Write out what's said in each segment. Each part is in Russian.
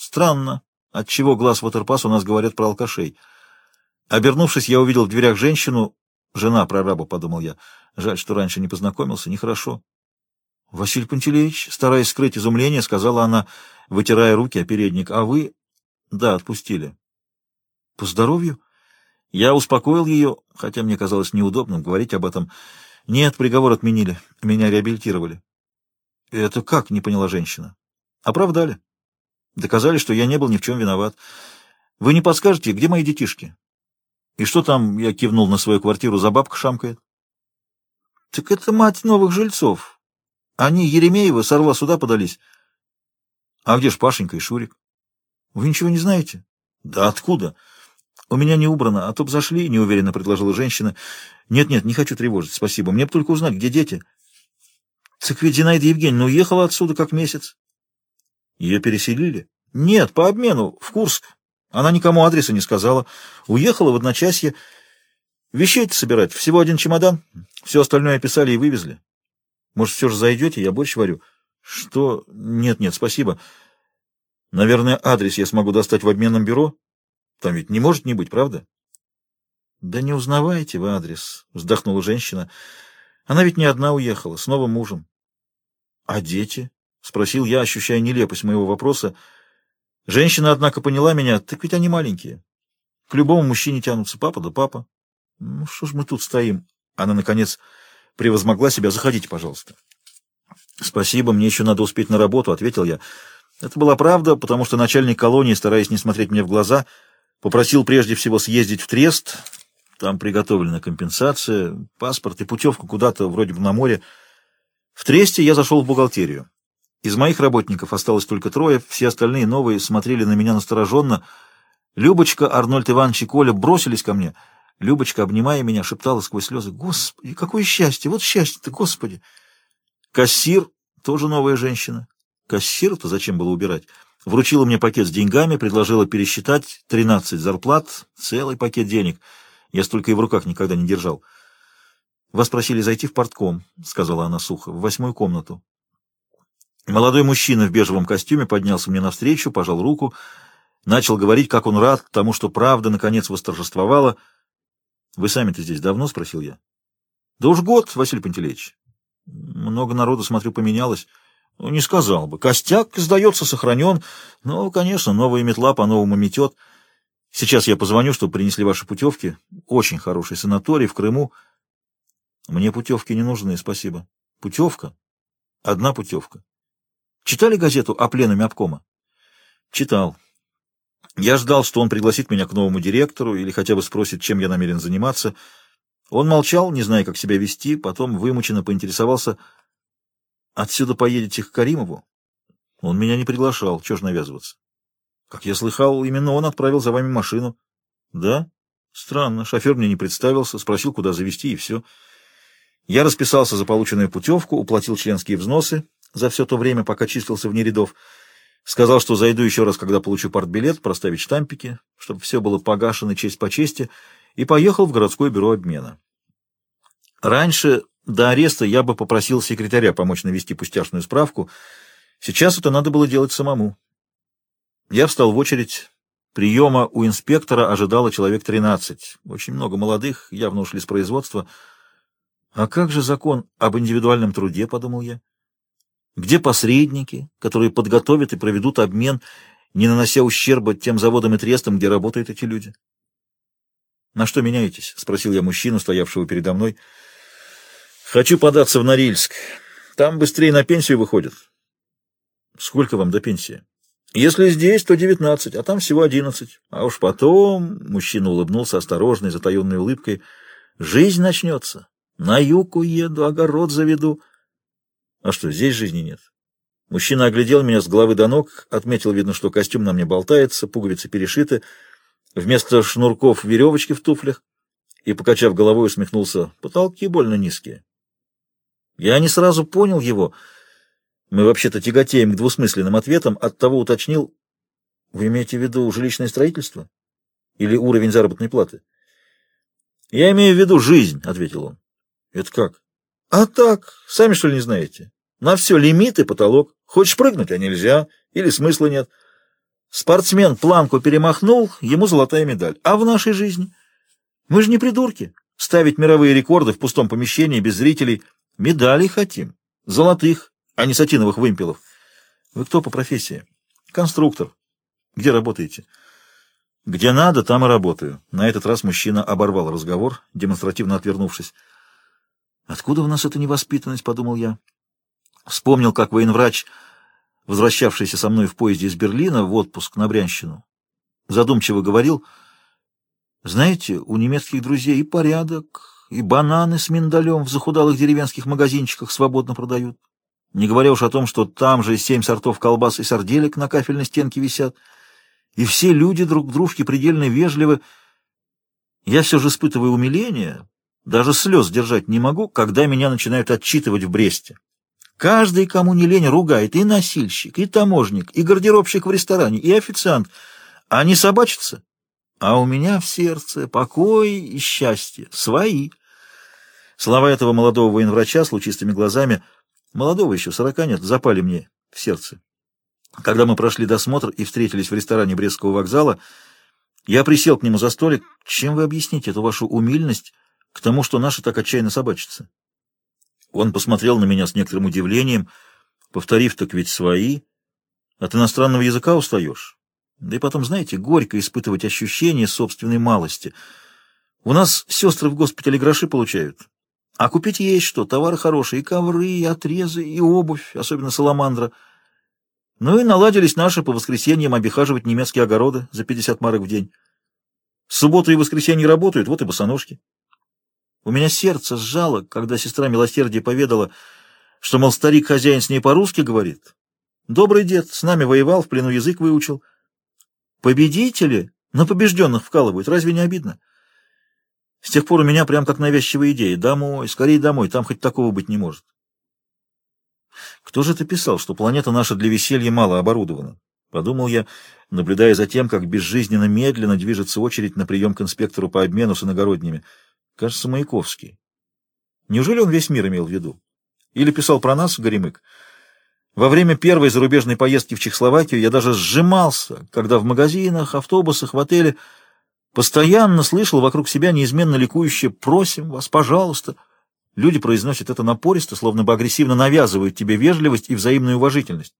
Странно, отчего глаз Ватерпас у нас говорят про алкашей. Обернувшись, я увидел в дверях женщину, жена прораба, подумал я. Жаль, что раньше не познакомился, нехорошо. Василий Пантелеич, стараясь скрыть изумление, сказала она, вытирая руки о передник. А вы... Да, отпустили. По здоровью? Я успокоил ее, хотя мне казалось неудобным говорить об этом. Нет, приговор отменили. Меня реабилитировали. Это как, не поняла женщина. Оправдали. Доказали, что я не был ни в чем виноват. Вы не подскажете, где мои детишки? И что там, я кивнул на свою квартиру, за бабка шамкает? Так это мать новых жильцов. Они, Еремеевы, с Орла сюда подались. А где ж Пашенька и Шурик? Вы ничего не знаете? Да откуда? У меня не убрано, а то б зашли, неуверенно предложила женщина. Нет-нет, не хочу тревожить, спасибо. Мне бы только узнать, где дети. Так ведь Зинаида Евгеньевна уехала отсюда как месяц. Ее переселили? Нет, по обмену, в Курск. Она никому адреса не сказала. Уехала в одночасье. Вещей-то собирать, всего один чемодан. Все остальное описали и вывезли. Может, все же зайдете, я борщ варю. Что? Нет-нет, спасибо. Наверное, адрес я смогу достать в обменном бюро. Там ведь не может не быть, правда? Да не узнавайте вы адрес, вздохнула женщина. Она ведь не одна уехала, с новым мужем. А дети? Спросил я, ощущая нелепость моего вопроса. Женщина, однако, поняла меня. Так ведь они маленькие. К любому мужчине тянутся папа да папа. Ну, что ж мы тут стоим? Она, наконец, превозмогла себя. Заходите, пожалуйста. Спасибо, мне еще надо успеть на работу, ответил я. Это была правда, потому что начальник колонии, стараясь не смотреть мне в глаза, попросил прежде всего съездить в Трест. Там приготовлена компенсация, паспорт и путевка куда-то вроде бы на море. В Тресте я зашел в бухгалтерию. Из моих работников осталось только трое, все остальные новые смотрели на меня настороженно. Любочка, Арнольд Иванович и Коля бросились ко мне. Любочка, обнимая меня, шептала сквозь слезы, «Господи, какое счастье! Вот счастье-то, Господи!» Кассир, тоже новая женщина. Кассир-то зачем было убирать? Вручила мне пакет с деньгами, предложила пересчитать 13 зарплат, целый пакет денег. Я столько и в руках никогда не держал. «Вас просили зайти в портком», — сказала она сухо, — «в восьмую комнату». Молодой мужчина в бежевом костюме поднялся мне навстречу, пожал руку, начал говорить, как он рад тому, что правда наконец восторжествовала. «Вы сами-то здесь давно?» — спросил я. «Да уж год, Василий Пантелеич. Много народу, смотрю, поменялось». Ну, не сказал бы. Костяк, сдается, сохранен. Но, конечно, новая метла по-новому метет. Сейчас я позвоню, чтобы принесли ваши путевки. Очень хороший санаторий в Крыму. Мне путевки не нужны, спасибо. Путевка? Одна путевка. Читали газету о пленуме обкома? Читал. Я ждал, что он пригласит меня к новому директору или хотя бы спросит, чем я намерен заниматься. Он молчал, не зная, как себя вести, потом вымученно поинтересовался — Отсюда поедете к Каримову? Он меня не приглашал, чего ж навязываться? Как я слыхал, именно он отправил за вами машину. Да? Странно, шофер мне не представился, спросил, куда завести, и все. Я расписался за полученную путевку, уплатил членские взносы за все то время, пока числился вне рядов. Сказал, что зайду еще раз, когда получу партбилет, проставить штампики, чтобы все было погашено честь по чести, и поехал в городское бюро обмена. Раньше до ареста я бы попросил секретаря помочь навести пустяшную справку. Сейчас это надо было делать самому. Я встал в очередь. Приема у инспектора ожидало человек 13. Очень много молодых, явно ушли с производства. А как же закон об индивидуальном труде, подумал я? Где посредники, которые подготовят и проведут обмен, не нанося ущерба тем заводам и трестам, где работают эти люди? «На что меняетесь?» — спросил я мужчину, стоявшего передо мной. Хочу податься в Норильск. Там быстрее на пенсию выходят. Сколько вам до пенсии? Если здесь, то девятнадцать, а там всего одиннадцать. А уж потом, мужчина улыбнулся осторожной, затаенной улыбкой, жизнь начнется. На юг уеду, огород заведу. А что, здесь жизни нет? Мужчина оглядел меня с головы до ног, отметил, видно, что костюм на мне болтается, пуговицы перешиты, вместо шнурков веревочки в туфлях, и, покачав головой, усмехнулся, потолки больно низкие. Я не сразу понял его. Мы вообще-то тяготеем к двусмысленным ответам, оттого уточнил, вы имеете в виду жилищное строительство? Или уровень заработной платы? Я имею в виду жизнь, ответил он. Это как? А так, сами что ли не знаете? На все лимит и потолок. Хочешь прыгнуть, а нельзя. Или смысла нет. Спортсмен планку перемахнул, ему золотая медаль. А в нашей жизни? Мы же не придурки. Ставить мировые рекорды в пустом помещении без зрителей. Медалей хотим. Золотых, а не сатиновых вымпелов. Вы кто по профессии? Конструктор. Где работаете? Где надо, там и работаю. На этот раз мужчина оборвал разговор, демонстративно отвернувшись. Откуда у нас эта невоспитанность, подумал я. Вспомнил, как военврач, возвращавшийся со мной в поезде из Берлина в отпуск на Брянщину, задумчиво говорил, знаете, у немецких друзей и порядок, и бананы с миндалем в захудалых деревенских магазинчиках свободно продают. Не говоря уж о том, что там же семь сортов колбас и сарделек на кафельной стенке висят, и все люди друг дружке предельно вежливы. Я все же испытываю умиление, даже слез держать не могу, когда меня начинают отчитывать в Бресте. Каждый, кому не лень, ругает и носильщик, и таможник, и гардеробщик в ресторане, и официант. Они собачатся, а у меня в сердце покой и счастье, свои. Слова этого молодого военврача с лучистыми глазами — Молодого еще, сорока нет, запали мне в сердце. Когда мы прошли досмотр и встретились в ресторане Брестского вокзала, я присел к нему за столик. Чем вы объясните эту вашу умильность к тому, что наши так отчаянно собачатся? Он посмотрел на меня с некоторым удивлением, повторив, так ведь свои. От иностранного языка устаешь. Да и потом, знаете, горько испытывать ощущение собственной малости. У нас сестры в госпитале гроши получают, а купить есть что, товары хорошие, и ковры, и отрезы, и обувь, особенно саламандра. Ну и наладились наши по воскресеньям обихаживать немецкие огороды за 50 марок в день. Субботу и воскресенье работают, вот и босоножки. У меня сердце сжало, когда сестра милосердия поведала, что, мол, старик-хозяин с ней по-русски говорит. Добрый дед, с нами воевал, в плену язык выучил. Победители на побежденных вкалывают, разве не обидно? С тех пор у меня прям как навязчивая идея. Домой, скорее домой, там хоть такого быть не может. Кто же это писал, что планета наша для веселья мало оборудована? Подумал я, наблюдая за тем, как безжизненно медленно движется очередь на прием к инспектору по обмену с иногородними. Кажется, Маяковский. Неужели он весь мир имел в виду? Или писал про нас, Горемык? Во время первой зарубежной поездки в Чехословакию я даже сжимался, когда в магазинах, автобусах, в отеле Постоянно слышал вокруг себя неизменно ликующее «просим вас, пожалуйста». Люди произносят это напористо, словно бы агрессивно навязывают тебе вежливость и взаимную уважительность.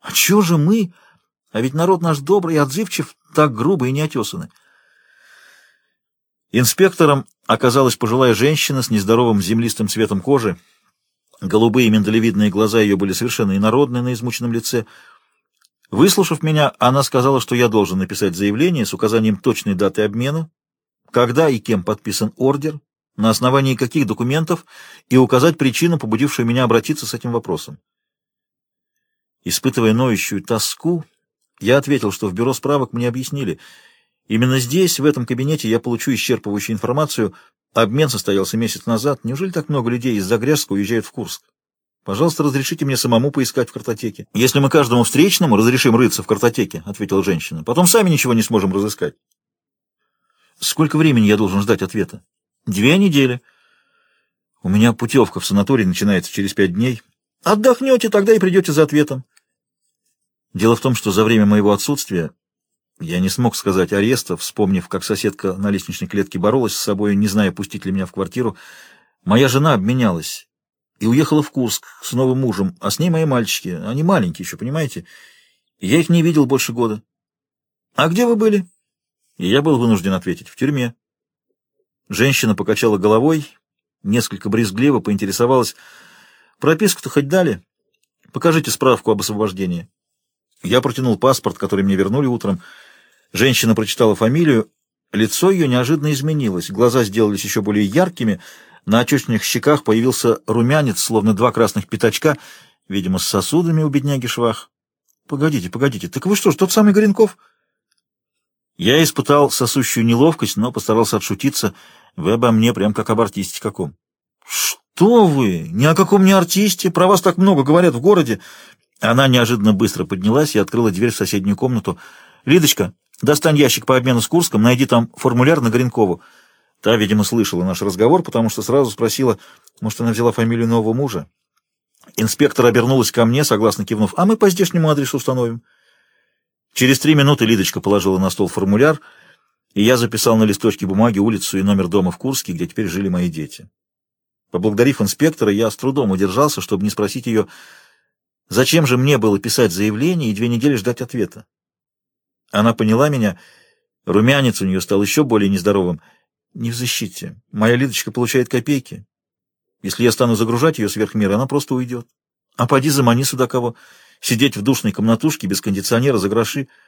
А чё же мы? А ведь народ наш добрый и отзывчив, так грубо и неотесанный. Инспектором оказалась пожилая женщина с нездоровым землистым цветом кожи. Голубые миндалевидные глаза ее были совершенно инородны на измученном лице — Выслушав меня, она сказала, что я должен написать заявление с указанием точной даты обмена, когда и кем подписан ордер, на основании каких документов, и указать причину, побудившую меня обратиться с этим вопросом. Испытывая ноющую тоску, я ответил, что в бюро справок мне объяснили. Именно здесь, в этом кабинете, я получу исчерпывающую информацию. Обмен состоялся месяц назад. Неужели так много людей из Загрязска уезжают в Курск? Пожалуйста, разрешите мне самому поискать в картотеке. Если мы каждому встречному разрешим рыться в картотеке, — ответила женщина, — потом сами ничего не сможем разыскать. Сколько времени я должен ждать ответа? Две недели. У меня путевка в санаторий начинается через пять дней. Отдохнете, тогда и придете за ответом. Дело в том, что за время моего отсутствия я не смог сказать ареста, вспомнив, как соседка на лестничной клетке боролась с собой, не зная, пустить ли меня в квартиру. Моя жена обменялась и уехала в Курск с новым мужем, а с ней мои мальчики. Они маленькие еще, понимаете? Я их не видел больше года. А где вы были? И я был вынужден ответить. В тюрьме. Женщина покачала головой, несколько брезгливо поинтересовалась. Прописку-то хоть дали? Покажите справку об освобождении. Я протянул паспорт, который мне вернули утром. Женщина прочитала фамилию. Лицо ее неожиданно изменилось. Глаза сделались еще более яркими — на отечных щеках появился румянец, словно два красных пятачка, видимо, с сосудами у бедняги швах. — Погодите, погодите, так вы что ж, тот самый Горенков? Я испытал сосущую неловкость, но постарался отшутиться. Вы обо мне прям как об артисте каком. — Что вы? Ни о каком не артисте. Про вас так много говорят в городе. Она неожиданно быстро поднялась и открыла дверь в соседнюю комнату. — Лидочка, достань ящик по обмену с Курском, найди там формуляр на Горенкову. Та, видимо, слышала наш разговор, потому что сразу спросила, может, она взяла фамилию нового мужа. Инспектор обернулась ко мне, согласно кивнув, а мы по здешнему адресу установим. Через три минуты Лидочка положила на стол формуляр, и я записал на листочке бумаги улицу и номер дома в Курске, где теперь жили мои дети. Поблагодарив инспектора, я с трудом удержался, чтобы не спросить ее, зачем же мне было писать заявление и две недели ждать ответа. Она поняла меня, румянец у нее стал еще более нездоровым. Не в защите. Моя Лидочка получает копейки. Если я стану загружать ее сверх меры, она просто уйдет. А поди замани сюда кого. Сидеть в душной комнатушке без кондиционера за гроши —